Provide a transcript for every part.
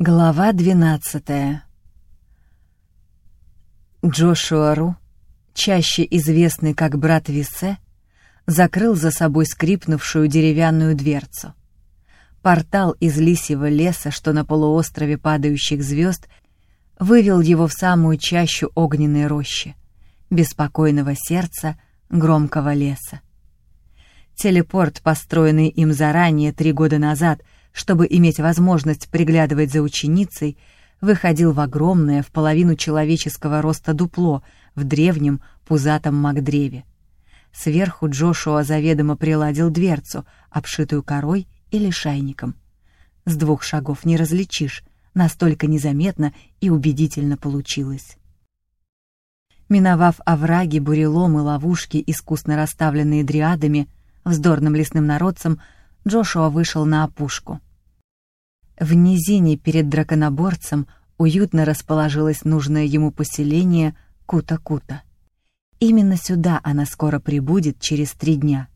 Глава двенадцатая Джошуа Ру, чаще известный как брат Висе, закрыл за собой скрипнувшую деревянную дверцу. Портал из лисьего леса, что на полуострове падающих звезд, вывел его в самую чащу огненной рощи, беспокойного сердца громкого леса. Телепорт, построенный им заранее три года назад — чтобы иметь возможность приглядывать за ученицей, выходил в огромное в половину человеческого роста дупло в древнем пузатом магдреве. Сверху Джошуа заведомо приладил дверцу, обшитую корой или шайником. С двух шагов не различишь, настолько незаметно и убедительно получилось. Миновав овраги, буреломы, ловушки, искусно расставленные дриадами, вздорным лесным народцем, Джошуа вышел на опушку. В низине перед драконоборцем уютно расположилось нужное ему поселение Кута-Кута. Именно сюда она скоро прибудет через три дня.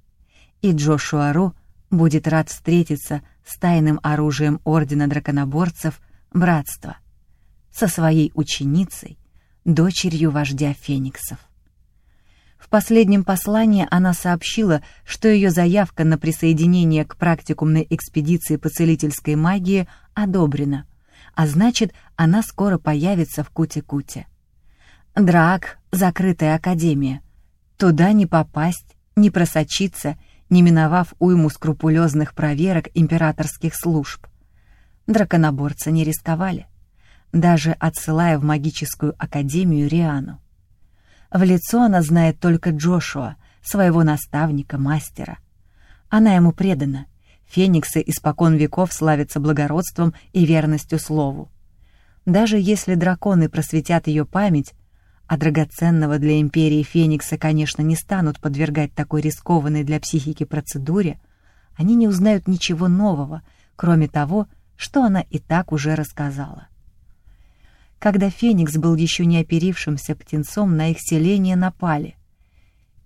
И Джошуа Ро будет рад встретиться с тайным оружием Ордена Драконоборцев Братства, со своей ученицей, дочерью вождя Фениксов. В последнем послании она сообщила, что ее заявка на присоединение к практикумной экспедиции по целительской магии одобрена, а значит, она скоро появится в Куте-Куте. Драк — закрытая академия. Туда не попасть, не просочиться, не миновав уйму скрупулезных проверок императорских служб. Драконоборцы не рисковали, даже отсылая в магическую академию Риану. В лицо она знает только Джошуа, своего наставника, мастера. Она ему предана. Фениксы испокон веков славятся благородством и верностью слову. Даже если драконы просветят ее память, а драгоценного для Империи Феникса, конечно, не станут подвергать такой рискованной для психики процедуре, они не узнают ничего нового, кроме того, что она и так уже рассказала. Когда Феникс был еще не оперившимся птенцом, на их селение напали.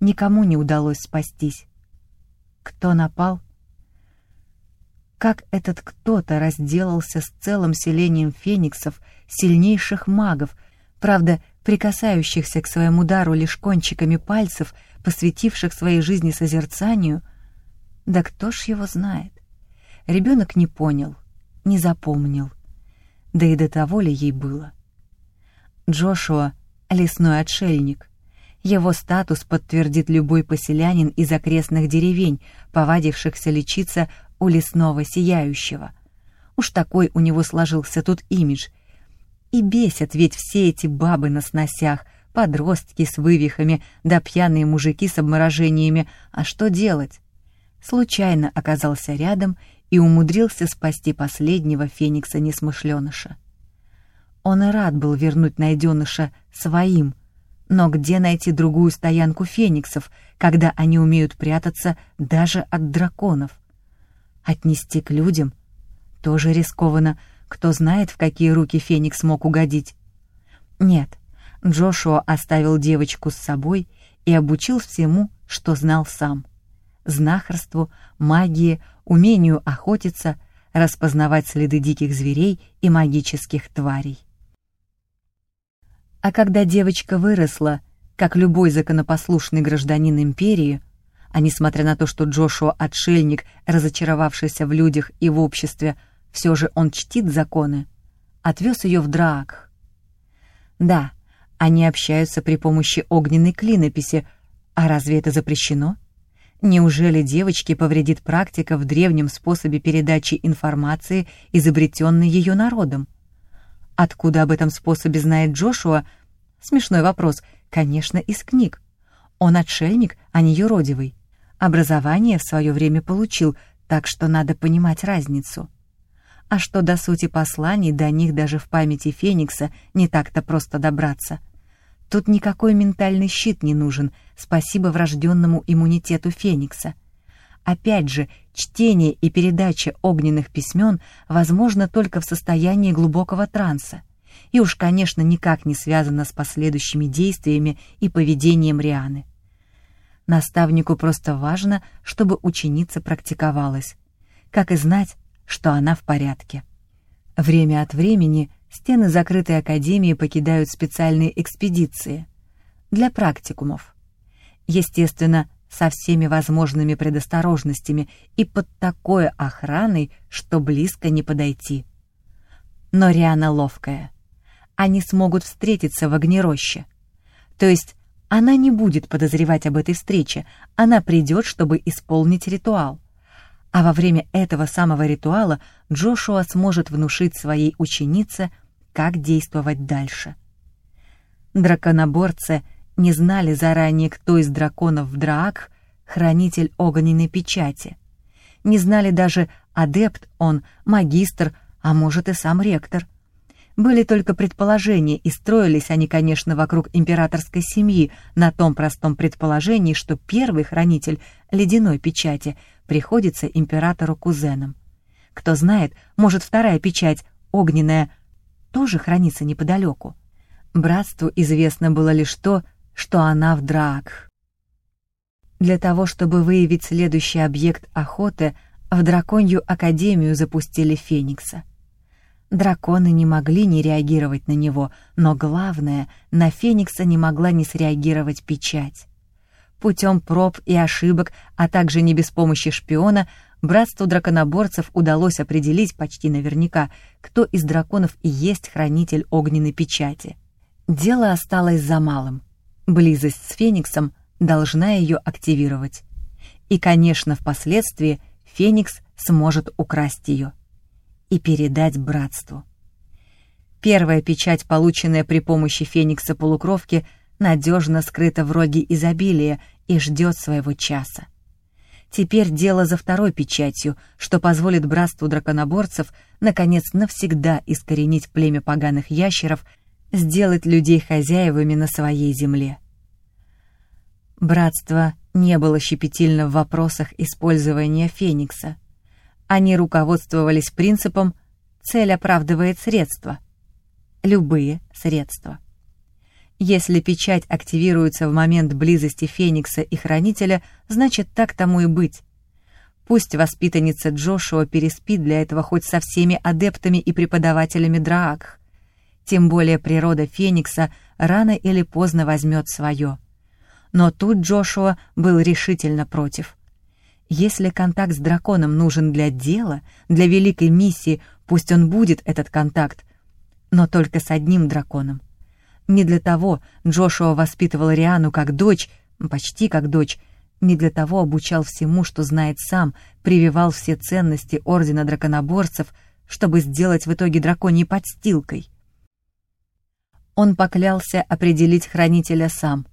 Никому не удалось спастись. Кто напал? Как этот кто-то разделался с целым селением фениксов, сильнейших магов, правда, прикасающихся к своему дару лишь кончиками пальцев, посвятивших своей жизни созерцанию, да кто ж его знает? Ребенок не понял, не запомнил. Да и до того ли ей было? Джошуа — лесной отшельник. Его статус подтвердит любой поселянин из окрестных деревень, повадившихся лечиться у лесного сияющего. Уж такой у него сложился тут имидж. И бесят ведь все эти бабы на сносях, подростки с вывихами, да пьяные мужики с обморожениями. А что делать? Случайно оказался рядом и умудрился спасти последнего феникса-несмышленыша. Он и рад был вернуть найденыша своим, но где найти другую стоянку фениксов, когда они умеют прятаться даже от драконов? Отнести к людям? Тоже рискованно, кто знает, в какие руки феникс мог угодить. Нет, Джошуа оставил девочку с собой и обучил всему, что знал сам. Знахарству, магии, умению охотиться, распознавать следы диких зверей и магических тварей. А когда девочка выросла, как любой законопослушный гражданин империи, а несмотря на то, что Джошуа — отшельник, разочаровавшийся в людях и в обществе, все же он чтит законы, отвез ее в Драак. Да, они общаются при помощи огненной клинописи, а разве это запрещено? Неужели девочке повредит практика в древнем способе передачи информации, изобретенной ее народом? Откуда об этом способе знает Джошуа? Смешной вопрос. Конечно, из книг. Он отшельник, а не юродивый. Образование в свое время получил, так что надо понимать разницу. А что до сути посланий, до них даже в памяти Феникса не так-то просто добраться. Тут никакой ментальный щит не нужен, спасибо врожденному иммунитету Феникса — Опять же, чтение и передача огненных письмен возможно только в состоянии глубокого транса, и уж, конечно, никак не связано с последующими действиями и поведением Рианы. Наставнику просто важно, чтобы ученица практиковалась, как и знать, что она в порядке. Время от времени стены закрытой академии покидают специальные экспедиции для практикумов. Естественно, со всеми возможными предосторожностями и под такой охраной, что близко не подойти. Но Риана ловкая. Они смогут встретиться в огнероще. То есть она не будет подозревать об этой встрече, она придет, чтобы исполнить ритуал. А во время этого самого ритуала Джошуа сможет внушить своей ученице, как действовать дальше. Драконоборцы не знали заранее, кто из драконов в Драак — хранитель огненной печати. Не знали даже, адепт он, магистр, а может и сам ректор — были только предположения, и строились они, конечно, вокруг императорской семьи, на том простом предположении, что первый хранитель ледяной печати приходится императору кузеном. Кто знает, может, вторая печать, огненная, тоже хранится неподалеку. Братству известно было лишь то, что она в Драак. Для того, чтобы выявить следующий объект охоты, в Драконью Академию запустили Феникса — Драконы не могли не реагировать на него, но главное, на Феникса не могла не среагировать печать. Путем проб и ошибок, а также не без помощи шпиона, братству драконоборцев удалось определить почти наверняка, кто из драконов и есть хранитель огненной печати. Дело осталось за малым. Близость с Фениксом должна ее активировать. И, конечно, впоследствии Феникс сможет украсть ее и передать братству. Первая печать, полученная при помощи феникса полукровки, надежно скрыта в роге изобилия и ждет своего часа. Теперь дело за второй печатью, что позволит братству драконоборцев наконец навсегда искоренить племя поганых ящеров, сделать людей хозяевами на своей земле. Братство не было щепетильно в вопросах использования феникса — они руководствовались принципом «цель оправдывает средства». Любые средства. Если печать активируется в момент близости Феникса и Хранителя, значит, так тому и быть. Пусть воспитанница Джошуа переспит для этого хоть со всеми адептами и преподавателями Драакх. Тем более природа Феникса рано или поздно возьмет свое. Но тут Джошуа был решительно против. Если контакт с драконом нужен для дела, для великой миссии, пусть он будет этот контакт, но только с одним драконом. Не для того Джошуа воспитывал Риану как дочь, почти как дочь, не для того обучал всему, что знает сам, прививал все ценности Ордена Драконоборцев, чтобы сделать в итоге драконьей подстилкой. Он поклялся определить хранителя сам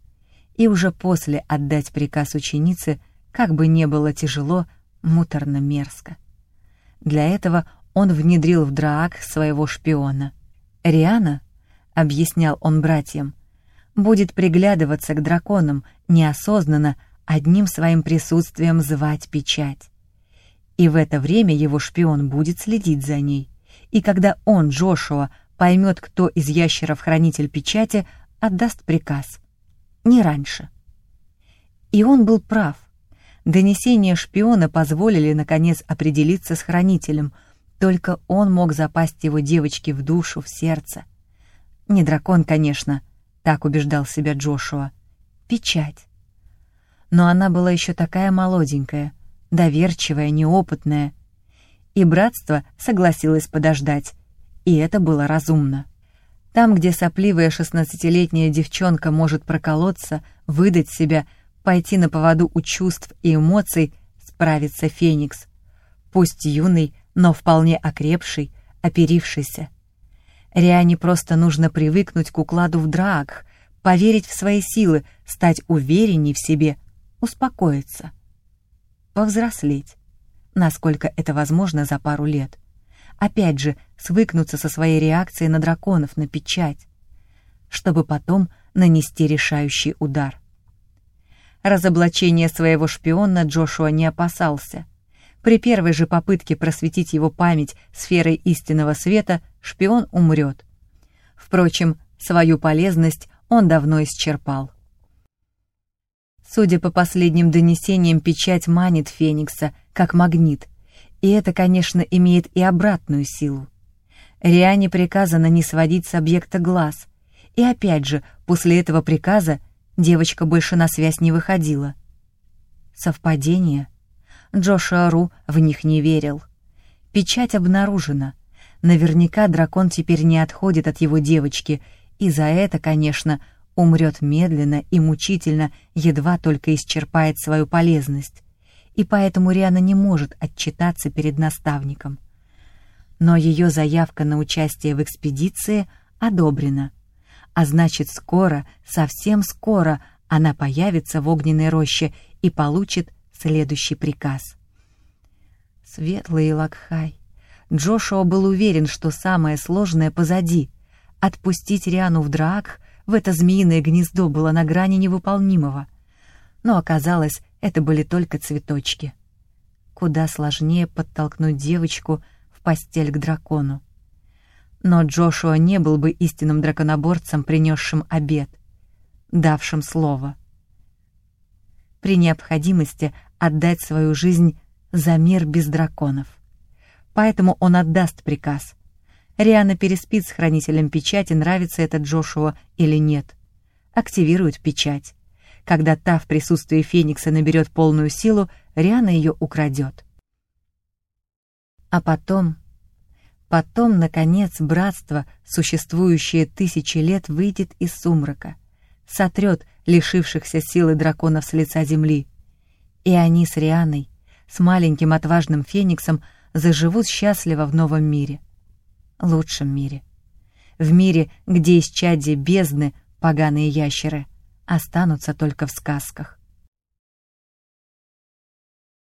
и уже после отдать приказ ученице — как бы не было тяжело, муторно-мерзко. Для этого он внедрил в Драак своего шпиона. «Риана», — объяснял он братьям, — «будет приглядываться к драконам, неосознанно, одним своим присутствием звать печать. И в это время его шпион будет следить за ней. И когда он, Джошуа, поймет, кто из ящеров хранитель печати, отдаст приказ. Не раньше. И он был прав. Донесения шпиона позволили, наконец, определиться с хранителем. Только он мог запасть его девочке в душу, в сердце. Не дракон, конечно, так убеждал себя Джошуа. Печать. Но она была еще такая молоденькая, доверчивая, неопытная. И братство согласилось подождать, и это было разумно. Там, где сопливая шестнадцатилетняя девчонка может проколоться, выдать себя — пойти на поводу у чувств и эмоций справится Феникс. Пусть юный, но вполне окрепший, оперившийся. Риане просто нужно привыкнуть к укладу в драк, поверить в свои силы, стать уверенней в себе, успокоиться. Повзрослеть, насколько это возможно за пару лет. Опять же, свыкнуться со своей реакцией на драконов, на печать, чтобы потом нанести решающий удар. Разоблачения своего шпиона Джошуа не опасался. При первой же попытке просветить его память сферой истинного света шпион умрет. Впрочем, свою полезность он давно исчерпал. Судя по последним донесениям, печать манит Феникса, как магнит, и это, конечно, имеет и обратную силу. Риане приказано не сводить с объекта глаз, и опять же, после этого приказа девочка больше на связь не выходила. Совпадение? Джошуа Ру в них не верил. Печать обнаружена. Наверняка дракон теперь не отходит от его девочки, и за это, конечно, умрет медленно и мучительно, едва только исчерпает свою полезность. И поэтому Риана не может отчитаться перед наставником. Но ее заявка на участие в экспедиции одобрена. А значит, скоро, совсем скоро она появится в огненной роще и получит следующий приказ. Светлый Лакхай. Джошуа был уверен, что самое сложное позади. Отпустить Риану в Драак в это змеиное гнездо было на грани невыполнимого. Но оказалось, это были только цветочки. Куда сложнее подтолкнуть девочку в постель к дракону. Но Джошуа не был бы истинным драконоборцем, принесшим обед, давшим слово. При необходимости отдать свою жизнь за мир без драконов. Поэтому он отдаст приказ. Риана переспит с хранителем печати, нравится это Джошуа или нет. Активирует печать. Когда та в присутствии Феникса наберет полную силу, Риана ее украдет. А потом... Потом, наконец, братство, существующее тысячи лет, выйдет из сумрака, сотрет лишившихся силы драконов с лица земли, и они с Рианой, с маленьким отважным фениксом, заживут счастливо в новом мире. Лучшем мире. В мире, где исчадие бездны, поганые ящеры, останутся только в сказках.